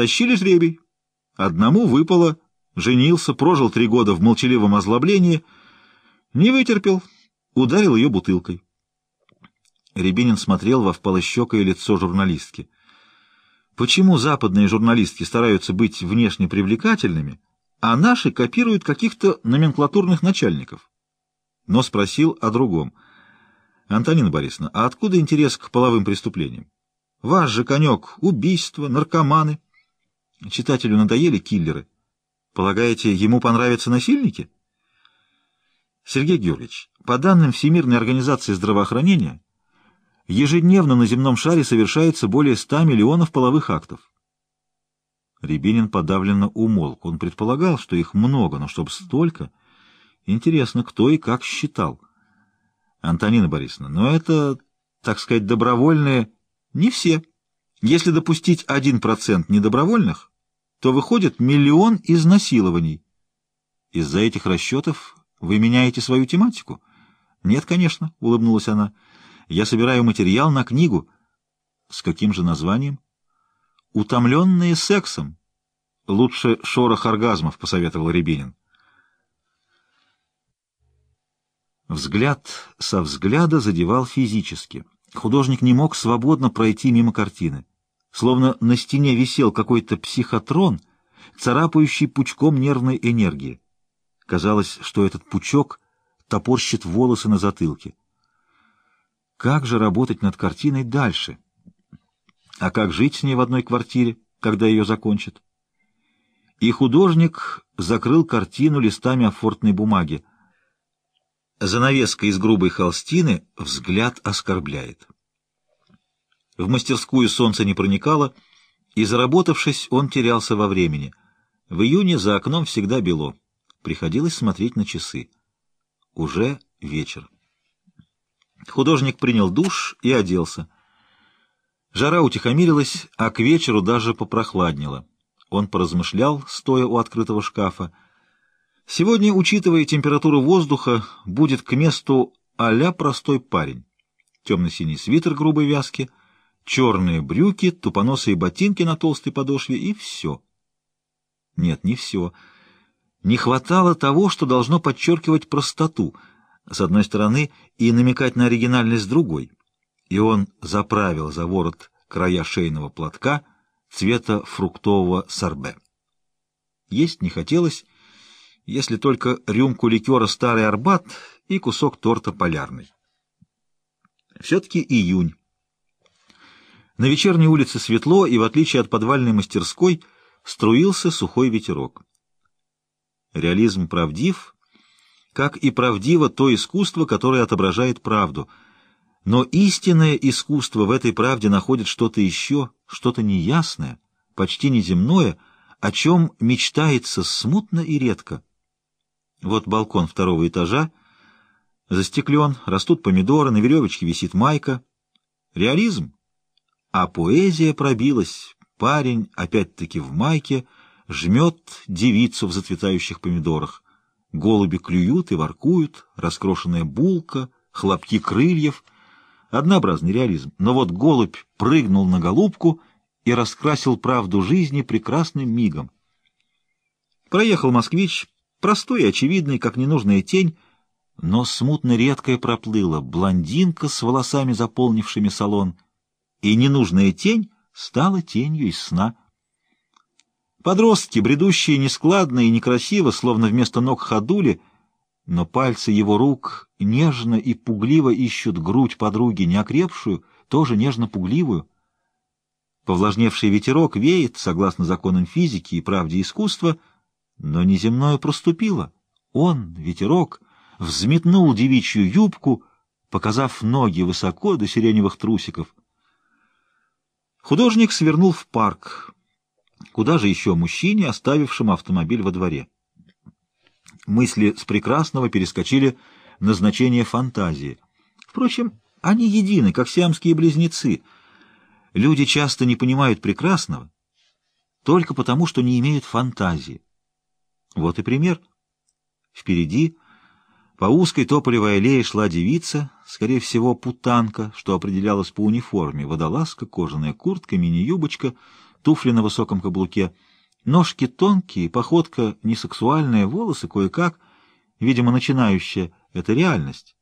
Тащили жребий. Одному выпало, женился, прожил три года в молчаливом озлоблении, не вытерпел, ударил ее бутылкой. Рябинин смотрел во впалощекое лицо журналистки. Почему западные журналистки стараются быть внешне привлекательными, а наши копируют каких-то номенклатурных начальников? Но спросил о другом. Антонина Борисовна, а откуда интерес к половым преступлениям? Ваш же конек — убийства, наркоманы. Читателю надоели киллеры. Полагаете, ему понравятся насильники? Сергей Георгиевич, по данным Всемирной организации здравоохранения, ежедневно на земном шаре совершается более 100 миллионов половых актов. Рябинин подавленно умолк. Он предполагал, что их много, но чтобы столько... Интересно, кто и как считал. Антонина Борисовна, но это, так сказать, добровольные... Не все. Если допустить один процент недобровольных, то выходит миллион изнасилований. Из-за этих расчетов вы меняете свою тематику? Нет, конечно, — улыбнулась она. Я собираю материал на книгу. С каким же названием? Утомленные сексом. Лучше шорох оргазмов, — посоветовал Рябинин. Взгляд со взгляда задевал физически. Художник не мог свободно пройти мимо картины. Словно на стене висел какой-то психотрон, царапающий пучком нервной энергии. Казалось, что этот пучок топорщит волосы на затылке. Как же работать над картиной дальше? А как жить с ней в одной квартире, когда ее закончат? И художник закрыл картину листами офортной бумаги. Занавеска из грубой холстины взгляд оскорбляет. В мастерскую солнце не проникало, и, заработавшись, он терялся во времени. В июне за окном всегда бело. Приходилось смотреть на часы. Уже вечер. Художник принял душ и оделся. Жара утихомирилась, а к вечеру даже попрохладнело. Он поразмышлял, стоя у открытого шкафа, Сегодня, учитывая температуру воздуха, будет к месту а простой парень. Темно-синий свитер грубой вязки, черные брюки, тупоносые ботинки на толстой подошве и все. Нет, не все. Не хватало того, что должно подчеркивать простоту, с одной стороны, и намекать на оригинальность другой. И он заправил за ворот края шейного платка цвета фруктового сорбе. Есть не хотелось, если только рюмку ликера «Старый Арбат» и кусок торта «Полярный». Все-таки июнь. На вечерней улице светло, и, в отличие от подвальной мастерской, струился сухой ветерок. Реализм правдив, как и правдиво то искусство, которое отображает правду. Но истинное искусство в этой правде находит что-то еще, что-то неясное, почти неземное, о чем мечтается смутно и редко. Вот балкон второго этажа, застеклен, растут помидоры, на веревочке висит майка. Реализм. А поэзия пробилась. Парень, опять-таки в майке, жмет девицу в зацветающих помидорах. Голуби клюют и воркуют, раскрошенная булка, хлопки крыльев. Однообразный реализм. Но вот голубь прыгнул на голубку и раскрасил правду жизни прекрасным мигом. Проехал москвич, Простой и очевидный, как ненужная тень, но смутно редкая проплыла, блондинка с волосами, заполнившими салон, и ненужная тень стала тенью из сна. Подростки, бредущие нескладно и некрасиво, словно вместо ног ходули, но пальцы его рук нежно и пугливо ищут грудь подруги, неокрепшую, тоже нежно-пугливую. Повлажневший ветерок веет, согласно законам физики и правде искусства, — но неземное проступило. Он, ветерок, взметнул девичью юбку, показав ноги высоко до сиреневых трусиков. Художник свернул в парк. Куда же еще мужчине, оставившему автомобиль во дворе? Мысли с прекрасного перескочили на значение фантазии. Впрочем, они едины, как сиамские близнецы. Люди часто не понимают прекрасного только потому, что не имеют фантазии. Вот и пример. Впереди по узкой тополевой аллее шла девица, скорее всего, путанка, что определялось по униформе, водолазка, кожаная куртка, мини-юбочка, туфли на высоком каблуке. Ножки тонкие, походка несексуальная, волосы кое-как, видимо, начинающая, это реальность.